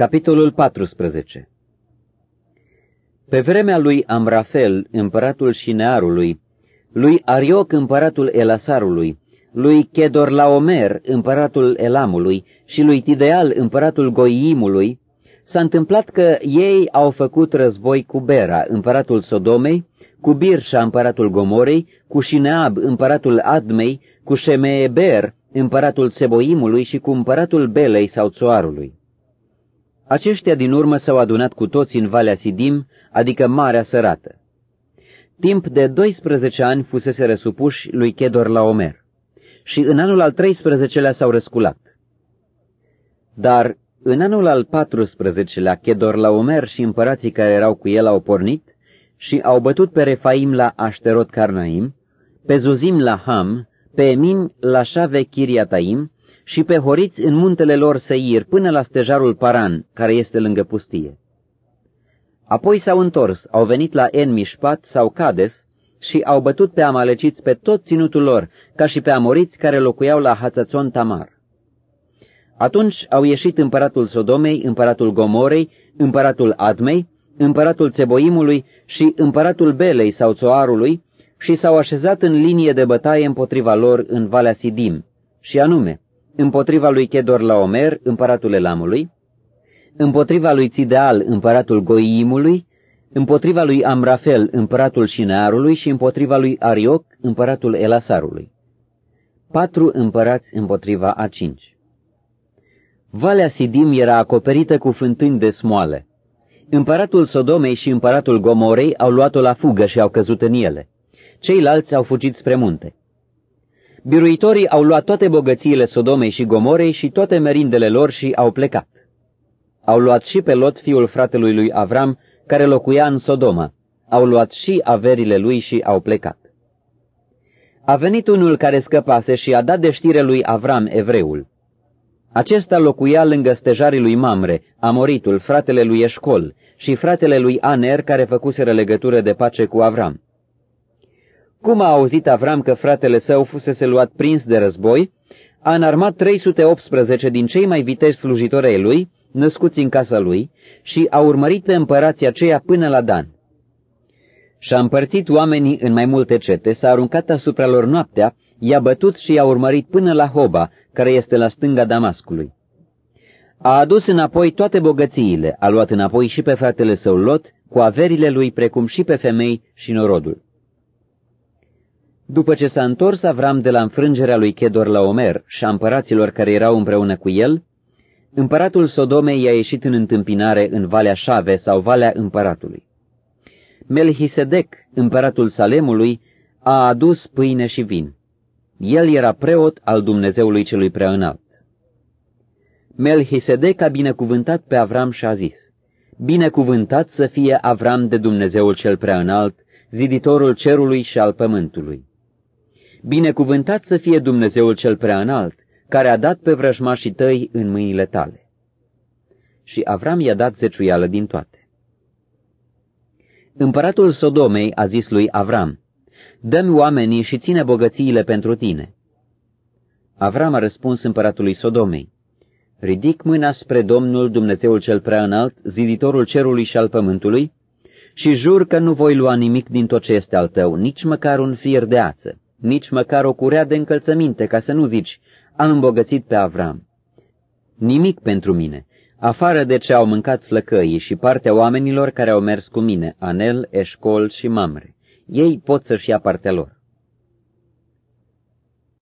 Capitolul 14 Pe vremea lui Amrafel, împăratul Șinearului, lui Arioc, împăratul Elasarului, lui Chedorlaomer, împăratul Elamului, și lui Tideal, împăratul Goiimului, s-a întâmplat că ei au făcut război cu Bera, împăratul Sodomei, cu Birșa, împăratul Gomorei, cu Șineab, împăratul Admei, cu Shemeeber, împăratul Seboimului și cu împăratul Belei sau Țoarului. Aceștia din urmă s-au adunat cu toți în Valea Sidim, adică Marea Sărată. Timp de 12 ani fusese răsupuși lui Chedor la Omer și în anul al 13-lea s-au răsculat. Dar în anul al 14-lea Chedor la Omer și împărații care erau cu el au pornit și au bătut pe Refaim la Așterot Carnaim, pe Zuzim la Ham, pe Emim la Șave Chiriataim și pe horiți în muntele lor Seir până la stejarul Paran, care este lângă pustie. Apoi s-au întors, au venit la En Mishpat sau Cades și au bătut pe amaleciți pe tot ținutul lor, ca și pe amoriți care locuiau la Hațațon Tamar. Atunci au ieșit împăratul Sodomei, împăratul Gomorei, împăratul Admei, împăratul Țeboimului și împăratul Belei sau Țoarului și s-au așezat în linie de bătaie împotriva lor în Valea Sidim, și anume, împotriva lui Chedor Laomer, împăratul Elamului, împotriva lui Țideal, împăratul Goiimului, împotriva lui Amrafel, împăratul Șinearului și împotriva lui Arioc, împăratul Elasarului. Patru împărați împotriva a cinci. Valea Sidim era acoperită cu fântâni de smoale. Împăratul Sodomei și împăratul Gomorei au luat-o la fugă și au căzut în ele. Ceilalți au fugit spre munte. Biruitorii au luat toate bogățiile Sodomei și Gomorei și toate merindele lor și au plecat. Au luat și pe Lot, fiul fratelui lui Avram, care locuia în Sodoma. Au luat și averile lui și au plecat. A venit unul care scăpase și a dat de știre lui Avram, evreul. Acesta locuia lângă stejarii lui Mamre, Amoritul, fratele lui Eșcol, și fratele lui Aner, care făcuseră legătură de pace cu Avram. Cum a auzit Avram că fratele său fusese luat prins de război, a înarmat 318 din cei mai viteji slujitori ai lui, născuți în casa lui, și a urmărit pe împărația aceea până la Dan. Și-a împărțit oamenii în mai multe cete, s-a aruncat asupra lor noaptea, i-a bătut și i-a urmărit până la Hoba, care este la stânga Damascului. A adus înapoi toate bogățiile, a luat înapoi și pe fratele său Lot, cu averile lui, precum și pe femei și norodul. După ce s-a întors Avram de la înfrângerea lui Chedor la Omer și a împăraților care erau împreună cu el, împăratul Sodomei i-a ieșit în întâmpinare în Valea Șave sau Valea Împăratului. Melchisedec, împăratul Salemului, a adus pâine și vin. El era preot al Dumnezeului celui prea înalt. Melchisedec a binecuvântat pe Avram și a zis, Binecuvântat să fie Avram de Dumnezeul cel prea înalt, ziditorul cerului și al pământului. Binecuvântat să fie Dumnezeul cel prea înalt, care a dat pe vrăjmașii tăi în mâinile tale. Și Avram i-a dat zeciuială din toate. Împăratul Sodomei a zis lui Avram, Dă-mi oamenii și ține bogățiile pentru tine. Avram a răspuns împăratului Sodomei, Ridic mâna spre Domnul Dumnezeul cel prea înalt, ziditorul cerului și al pământului, și jur că nu voi lua nimic din tot ce este al tău, nici măcar un fier de ață, nici măcar o curea de încălțăminte, ca să nu zici, am îmbogățit pe Avram. Nimic pentru mine, afară de ce au mâncat flăcăii și partea oamenilor care au mers cu mine, Anel, Eșcol și Mamre. Ei pot să-și ia partea lor.